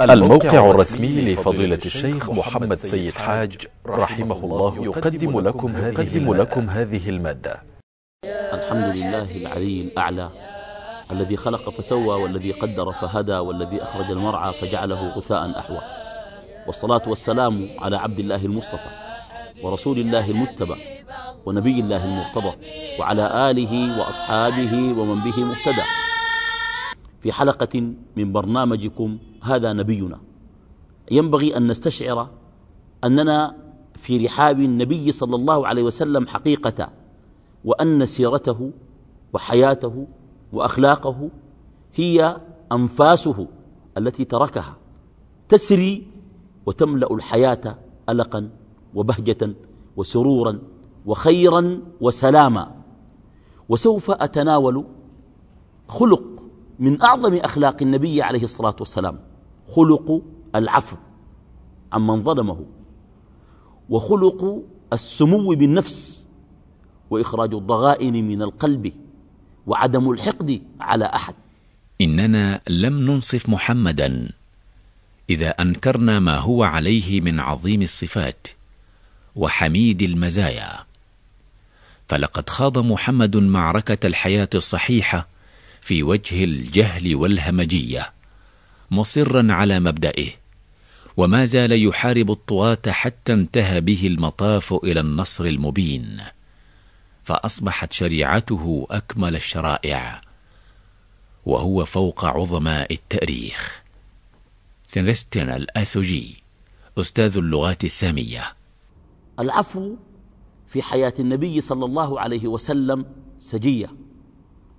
الموقع الرسمي لفضيلة الشيخ محمد سيد حاج رحمه الله يقدم لكم هذه, لكم هذه المادة. الحمد لله العلي الأعلى الذي خلق فسوى والذي قدر فهدى والذي أخرج المرعى فجعله غثاء أحوى. والصلاة والسلام على عبد الله المصطفى ورسول الله المتبى ونبي الله المرتضى وعلى آله وأصحابه ومن به مهتدى. في حلقة من برنامجكم هذا نبينا. ينبغي أن نستشعر أننا في رحاب النبي صلى الله عليه وسلم حقيقة وأن سيرته وحياته وأخلاقه هي أنفاسه التي تركها تسري وتملأ الحياة ألقا وبهجة وسرورا وخيرا وسلاما. وسوف أتناول خلق من أعظم أخلاق النبي عليه الصلاة والسلام خلق العفو عمن ظلمه وخلق السمو بالنفس وإخراج الضغائن من القلب وعدم الحقد على أحد. إننا لم ننصف محمدا إذا أنكرنا ما هو عليه من عظيم الصفات وحميد المزايا. فلقد خاض محمد معركة الحياة الصحيحة في وجه الجهل والهمجية مصرا على مبدئه وما زال يحارب الطغاه حتى انتهى به المطاف إلى النصر المبين فأصبحت شريعته أكمل الشرائع وهو فوق عظماء التاريخ. سيلستيان الآسوجي أستاذ اللغات السامية. العفو في حياة النبي صلى الله عليه وسلم سجية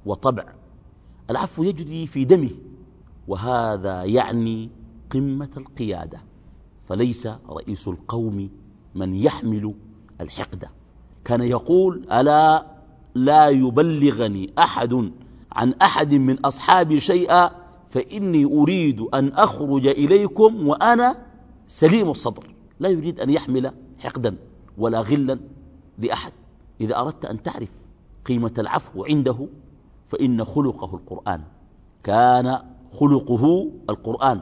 وطبع. العفو يجري في دمه وهذا يعني قمة القيادة فليس رئيس القوم من يحمل الحقد. كان يقول ألا لا يبلغني أحد عن أحد من أصحابي شيئا فإني أريد أن أخرج إليكم وأنا سليم الصدر. لا يريد أن يحمل حقدا ولا غلا لأحد. إذا أردت أن تعرف قيمة العفو عنده فإن خلقه القرآن. كان خلقه القرآن.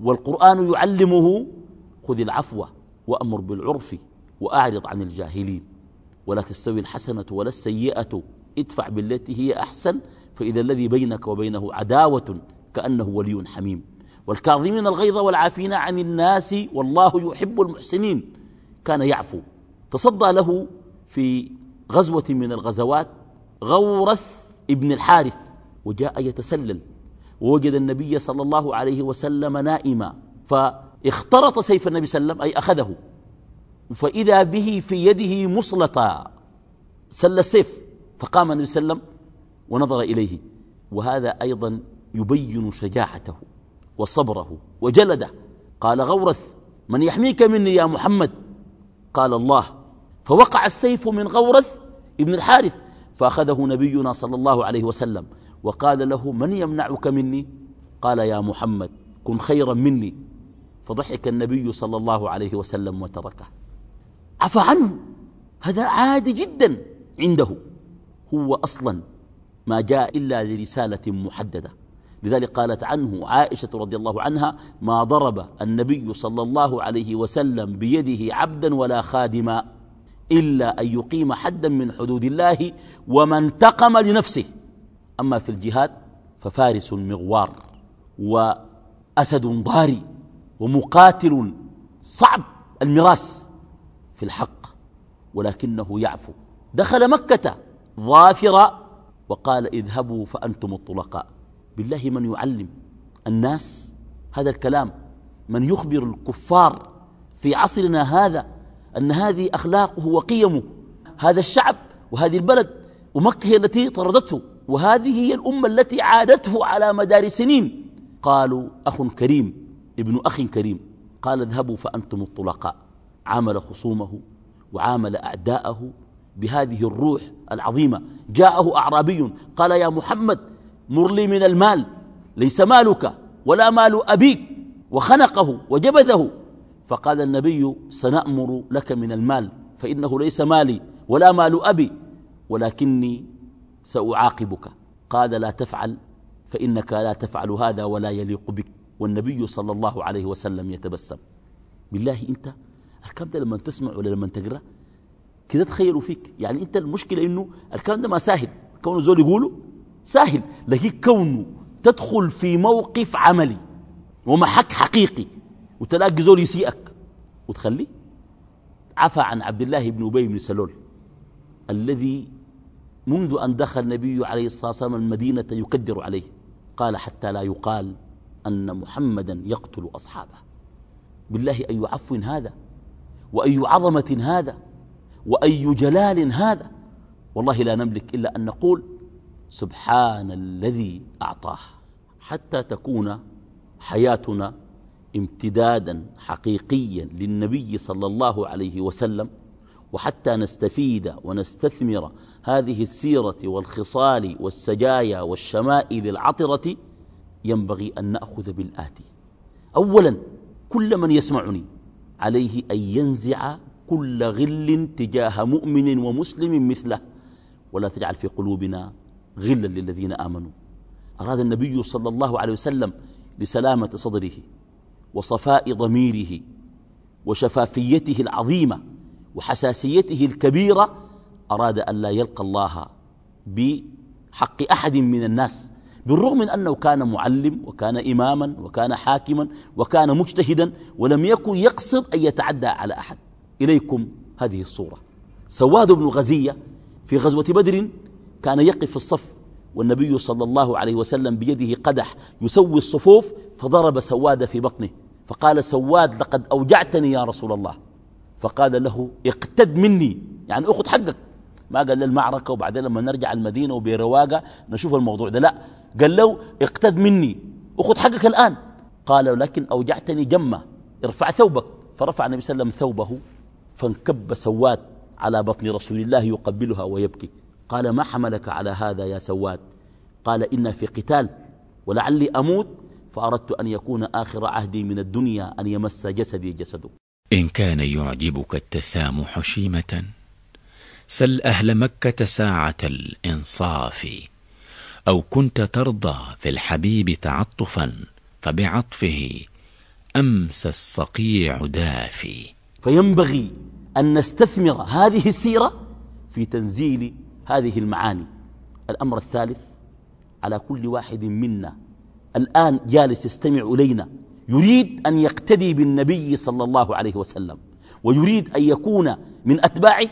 والقرآن يعلمه خذ العفو وأمر بالعرف وأعرض عن الجاهلين. ولا تستوي الحسنة ولا السيئة. ادفع بالتي هي أحسن. فإذا الذي بينك وبينه عداوة كأنه ولي حميم. والكاظمين الغيظ والعافين عن الناس والله يحب المحسنين. كان يعفو. تصدى له في غزوة من الغزوات غورث ابن الحارث وجاء يتسلل ووجد النبي صلى الله عليه وسلم نائما فاخترط سيف النبي صلى الله عليه وسلم أي أخذه. فإذا به في يده مصلطا سل السيف فقام النبي صلى الله عليه وسلم ونظر إليه. وهذا أيضا يبين شجاعته وصبره وجلده. قال غورث من يحميك مني يا محمد؟ قال الله. فوقع السيف من غورث ابن الحارث فأخذه نبينا صلى الله عليه وسلم وقال له من يمنعك مني؟ قال يا محمد كن خيرا مني. فضحك النبي صلى الله عليه وسلم وتركه. عفى عنه. هذا عادي جدا عنده. هو أصلا ما جاء إلا لرسالة محددة. لذلك قالت عنه عائشة رضي الله عنها ما ضرب النبي صلى الله عليه وسلم بيده عبدا ولا خادما. إلا أن يقيم حدا من حدود الله وما انتقم لنفسه. أما في الجهاد ففارس مغوار وأسد ضاري ومقاتل صعب المراس في الحق ولكنه يعفو. دخل مكة ظافرا وقال اذهبوا فأنتم الطلقاء. بالله من يعلم الناس هذا الكلام من يخبر الكفار في عصرنا هذا أن هذه أخلاقه وقيمه هذا الشعب وهذه البلد ومكة هي التي طردته وهذه هي الأمة التي عادته على مدار سنين. قالوا أخ كريم ابن أخ كريم. قال اذهبوا فأنتم الطلقاء. عامل خصومه وعامل أعداءه بهذه الروح العظيمة. جاءه أعرابي قال يا محمد مر لي من المال ليس مالك ولا مال أبيك. وخنقه وجبذه. فقال النبي سنأمر لك من المال فإنه ليس مالي ولا مال أبي ولكني سأعاقبك. قال لا تفعل فإنك لا تفعل هذا ولا يليق بك. والنبي صلى الله عليه وسلم يتبسم. بالله أنت الكلام ده لما تسمع ولا لما تقرأ كده تخيلوا فيك. يعني أنت المشكلة إنه الكلام ده ما سهل كونه زول يقوله سهل لكن كونه تدخل في موقف عملي ومحك حقيقي وتلاقي زول يسيئك وتخليه. عفى عن عبد الله بن أبي بن سلول الذي منذ أن دخل النبي عليه الصلاة والسلام المدينة يكدر عليه. قال حتى لا يقال أن محمدا يقتل أصحابه. بالله أي عفو هذا؟ وأي عظمة هذا؟ وأي جلال هذا؟ والله لا نملك إلا أن نقول سبحان الذي أعطاه. حتى تكون حياتنا امتدادا حقيقيا للنبي صلى الله عليه وسلم وحتى نستفيد ونستثمر هذه السيرة والخصال والسجايا والشمائل العطرة ينبغي أن نأخذ بالآتي أولا كل من يسمعني عليه أن ينزع كل غل تجاه مؤمن ومسلم مثله. ولا تجعل في قلوبنا غلا للذين آمنوا. أراد النبي صلى الله عليه وسلم لسلامة صدره. وصفاء ضميره وشفافيته العظيمة وحساسيته الكبيرة أراد أن لا يلقى الله بحق أحد من الناس بالرغم من أنه كان معلم وكان إماما وكان حاكما وكان مجتهدا ولم يكن يقصد أن يتعدى على أحد. إليكم هذه الصورة. سواد بن غزية في غزوة بدر كان يقف في الصف والنبي صلى الله عليه وسلم بيده قدح يسوي الصفوف فضرب سواد في بطنه فقال سواد لقد أوجعتني يا رسول الله. فقال له اقتد مني يعني اخذ حقك. ما قال للمعركة وبعدين لما نرجع المدينة وبرواقة نشوف الموضوع ده لا. قال له اقتد مني اخذ حقك الآن. قال لكن أوجعتني جمة ارفع ثوبك. فرفع النبي صلى الله عليه وسلم ثوبه فانكب سواد على بطن رسول الله يقبلها ويبكي. قال ما حملك على هذا يا سواد؟ قال إنا في قتال ولعلي أموت فأردت أن يكون آخر عهدي من الدنيا أن يمس جسدي جسده إن كان يعجبك التسامح شيمة سل أهل مكة ساعة الإنصاف أو كنت ترضى في الحبيب تعطفا فبعطفه أمس الصقيع دافي. فينبغي أن نستثمر هذه السيرة في تنزيل هذه المعاني. الأمر الثالث على كل واحد منا الآن جالس يستمع إلينا يريد أن يقتدي بالنبي صلى الله عليه وسلم ويريد أن يكون من أتباعه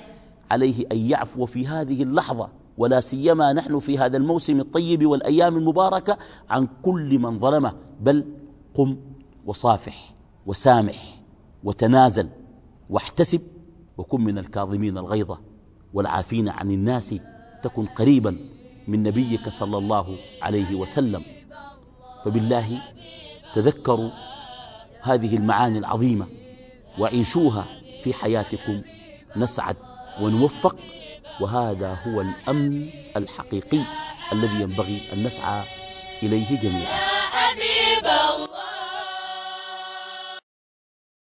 عليه أن يعفو في هذه اللحظة ولا سيما نحن في هذا الموسم الطيب والأيام المباركة عن كل من ظلمه. بل قم وصافح وسامح وتنازل واحتسب وكن من الكاظمين الغيظة. والعافين عن الناس تكن قريبا من نبيك صلى الله عليه وسلم. فبالله تذكروا هذه المعاني العظيمة وعيشوها في حياتكم نسعد ونوفق وهذا هو الأمن الحقيقي الذي ينبغي أن نسعى إليه جميعا.